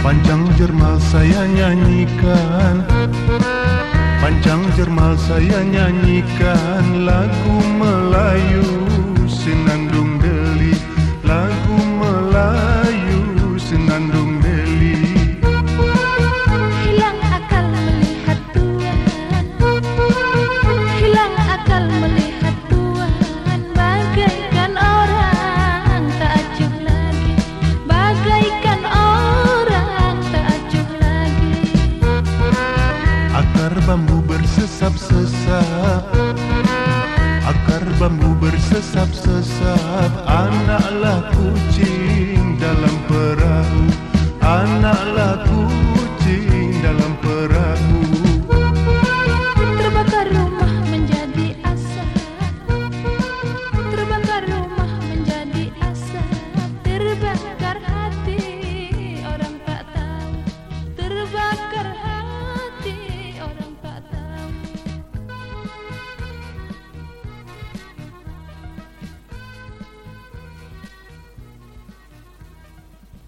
Panjang jermal saya nyanyikan. Panjang jermal saya nyanyikan Lagu Melayu Senandung Deli. Lagu Melayu Senandung Akar bambu bersesap-sesap Akar bambu bersesap-sesap Anaklah kucing dalam perahu Anaklah kucing